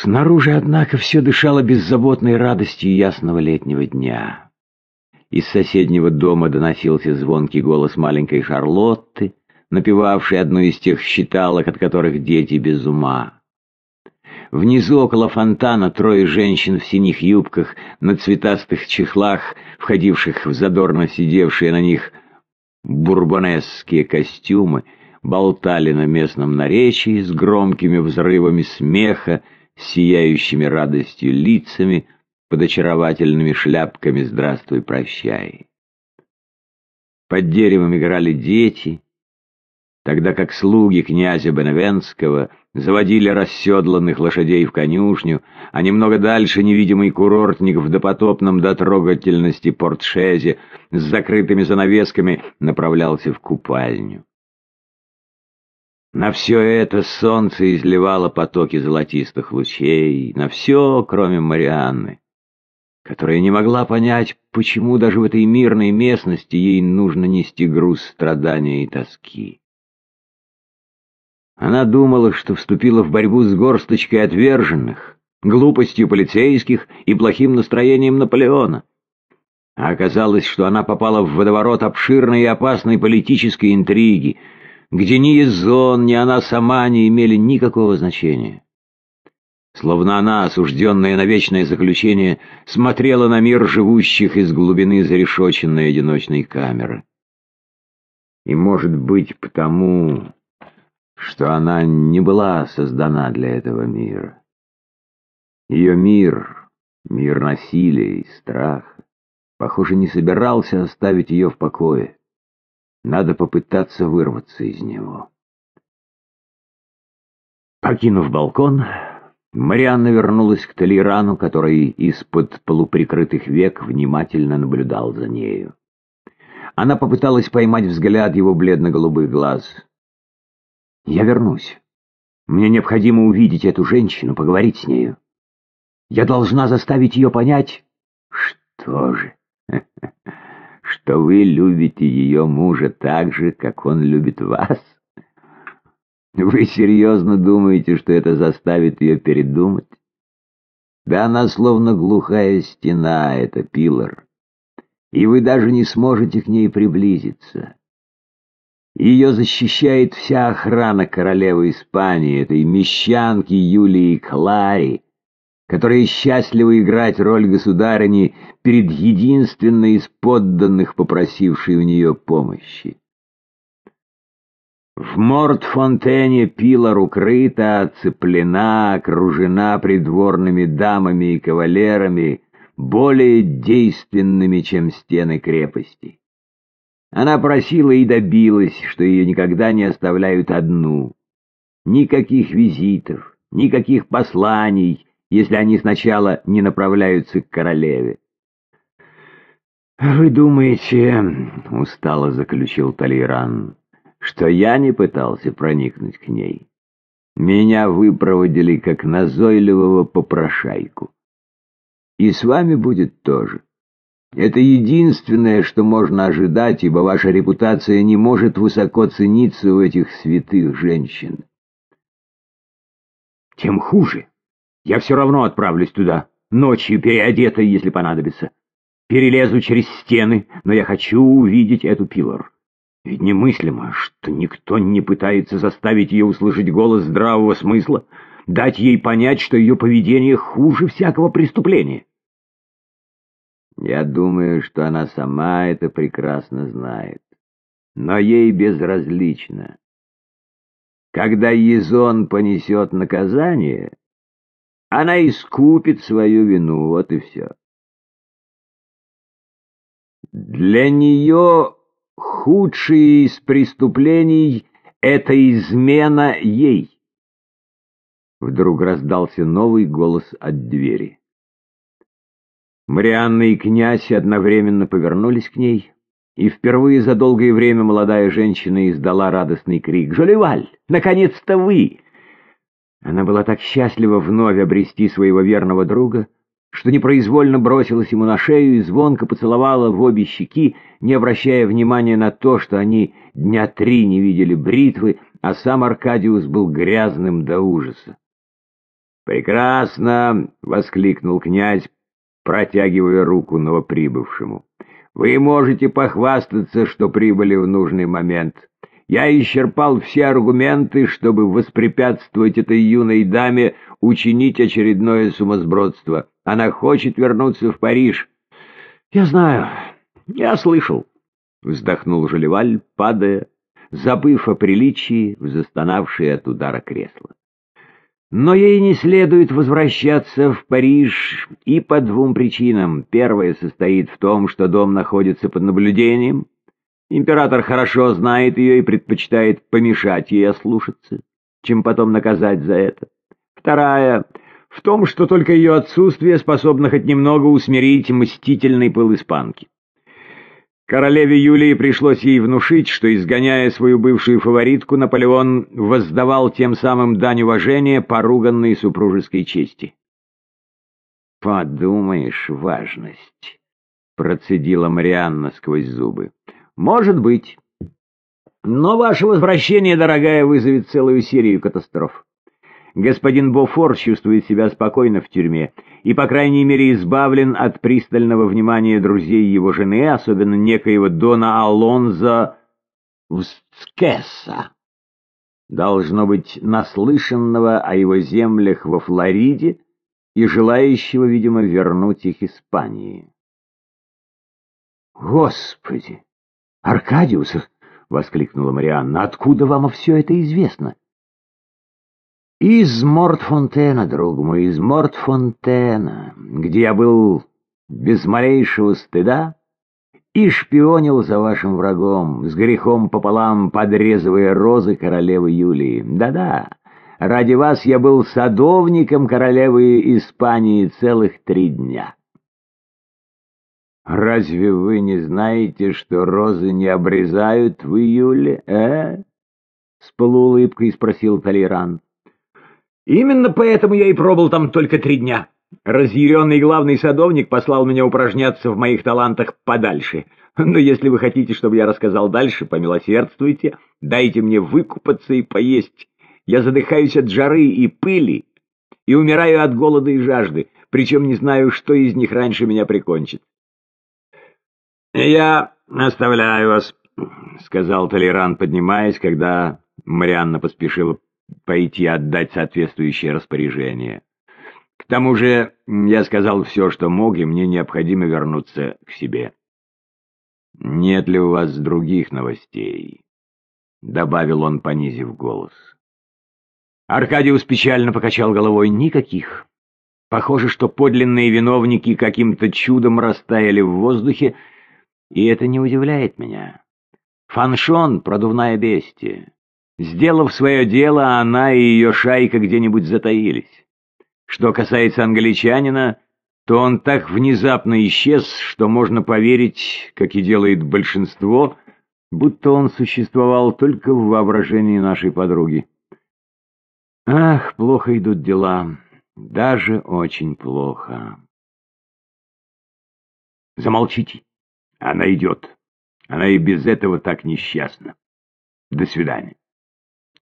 Снаружи, однако, все дышало беззаботной радостью ясного летнего дня. Из соседнего дома доносился звонкий голос маленькой Шарлотты, напевавшей одну из тех считалок, от которых дети без ума. Внизу около фонтана трое женщин в синих юбках, на цветастых чехлах, входивших в задорно сидевшие на них бурбонесские костюмы, болтали на местном наречии с громкими взрывами смеха, сияющими радостью лицами, под очаровательными шляпками «Здравствуй, прощай». Под деревом играли дети, тогда как слуги князя Беневенского заводили расседланных лошадей в конюшню, а немного дальше невидимый курортник в допотопном дотрогательности портшезе с закрытыми занавесками направлялся в купальню. На все это солнце изливало потоки золотистых лучей, на все, кроме Марианны, которая не могла понять, почему даже в этой мирной местности ей нужно нести груз страдания и тоски. Она думала, что вступила в борьбу с горсточкой отверженных, глупостью полицейских и плохим настроением Наполеона. А оказалось, что она попала в водоворот обширной и опасной политической интриги — где ни Езон, ни она сама не имели никакого значения. Словно она, осужденная на вечное заключение, смотрела на мир живущих из глубины зарешоченной одиночной камеры. И, может быть, потому, что она не была создана для этого мира. Ее мир, мир насилия и страха, похоже, не собирался оставить ее в покое. Надо попытаться вырваться из него. Покинув балкон, Марианна вернулась к Толерану, который из-под полуприкрытых век внимательно наблюдал за нею. Она попыталась поймать взгляд его бледно-голубых глаз. «Я вернусь. Мне необходимо увидеть эту женщину, поговорить с нею. Я должна заставить ее понять...» «Что же? что вы любите ее мужа так же, как он любит вас? Вы серьезно думаете, что это заставит ее передумать? Да она словно глухая стена, это Пилар. И вы даже не сможете к ней приблизиться. Ее защищает вся охрана королевы Испании, этой мещанки Юлии Клари, которая счастлива играть роль государыни перед единственной из подданных, попросившей у нее помощи. В Мортфонтене Пилар укрыта, оцеплена, окружена придворными дамами и кавалерами, более действенными, чем стены крепости. Она просила и добилась, что ее никогда не оставляют одну. Никаких визитов, никаких посланий, если они сначала не направляются к королеве. «Вы думаете, — устало заключил Талейран, — что я не пытался проникнуть к ней? Меня выпроводили как назойливого попрошайку. И с вами будет тоже. Это единственное, что можно ожидать, ибо ваша репутация не может высоко цениться у этих святых женщин. Тем хуже. Я все равно отправлюсь туда, ночью переодетой, если понадобится. Перелезу через стены, но я хочу увидеть эту Пилор. Ведь немыслимо, что никто не пытается заставить ее услышать голос здравого смысла, дать ей понять, что ее поведение хуже всякого преступления. Я думаю, что она сама это прекрасно знает, но ей безразлично. Когда Езон понесет наказание, она искупит свою вину, вот и все. Для нее худшее из преступлений — это измена ей. Вдруг раздался новый голос от двери. Марианна и князь одновременно повернулись к ней, и впервые за долгое время молодая женщина издала радостный крик. «Жолеваль, наконец-то вы!» Она была так счастлива вновь обрести своего верного друга, что непроизвольно бросилась ему на шею и звонко поцеловала в обе щеки, не обращая внимания на то, что они дня три не видели бритвы, а сам Аркадиус был грязным до ужаса. «Прекрасно!» — воскликнул князь, протягивая руку новоприбывшему. «Вы можете похвастаться, что прибыли в нужный момент. Я исчерпал все аргументы, чтобы воспрепятствовать этой юной даме учинить очередное сумасбродство. Она хочет вернуться в Париж». «Я знаю, я слышал», — вздохнул Жалеваль, падая, забыв о приличии в застонавшее от удара кресло. Но ей не следует возвращаться в Париж и по двум причинам. Первая состоит в том, что дом находится под наблюдением. Император хорошо знает ее и предпочитает помешать ей ослушаться, чем потом наказать за это. Вторая — в том, что только ее отсутствие способно хоть немного усмирить мстительный пыл испанки. Королеве Юлии пришлось ей внушить, что, изгоняя свою бывшую фаворитку, Наполеон воздавал тем самым дань уважения поруганной супружеской чести. «Подумаешь, важность», — процедила Марианна сквозь зубы. «Может быть. Но ваше возвращение, дорогая, вызовет целую серию катастроф. Господин Бофор чувствует себя спокойно в тюрьме и, по крайней мере, избавлен от пристального внимания друзей его жены, особенно некоего Дона Алонзо Вскеса. Должно быть, наслышанного о его землях во Флориде и желающего, видимо, вернуть их Испании. «Господи! Аркадиус!» — воскликнула Марианна. «Откуда вам все это известно?» Из Мортфонтена, друг мой, из Мортфонтена, где я был без малейшего стыда и шпионил за вашим врагом, с грехом пополам подрезывая розы королевы Юлии. Да-да, ради вас я был садовником королевы Испании целых три дня. Разве вы не знаете, что розы не обрезают в июле, э? С полуулыбкой спросил Толерант. Именно поэтому я и пробыл там только три дня. Разъяренный главный садовник послал меня упражняться в моих талантах подальше. Но если вы хотите, чтобы я рассказал дальше, помилосердствуйте, дайте мне выкупаться и поесть. Я задыхаюсь от жары и пыли и умираю от голода и жажды, причем не знаю, что из них раньше меня прикончит. «Я оставляю вас», — сказал Толеран, поднимаясь, когда Марианна поспешила пойти отдать соответствующее распоряжение. К тому же я сказал все, что мог, и мне необходимо вернуться к себе. «Нет ли у вас других новостей?» — добавил он, понизив голос. Аркадиус печально покачал головой. «Никаких. Похоже, что подлинные виновники каким-то чудом растаяли в воздухе, и это не удивляет меня. Фаншон — продувная бестия. Сделав свое дело, она и ее шайка где-нибудь затаились. Что касается англичанина, то он так внезапно исчез, что можно поверить, как и делает большинство, будто он существовал только в воображении нашей подруги. Ах, плохо идут дела, даже очень плохо. Замолчите, она идет. Она и без этого так несчастна. До свидания.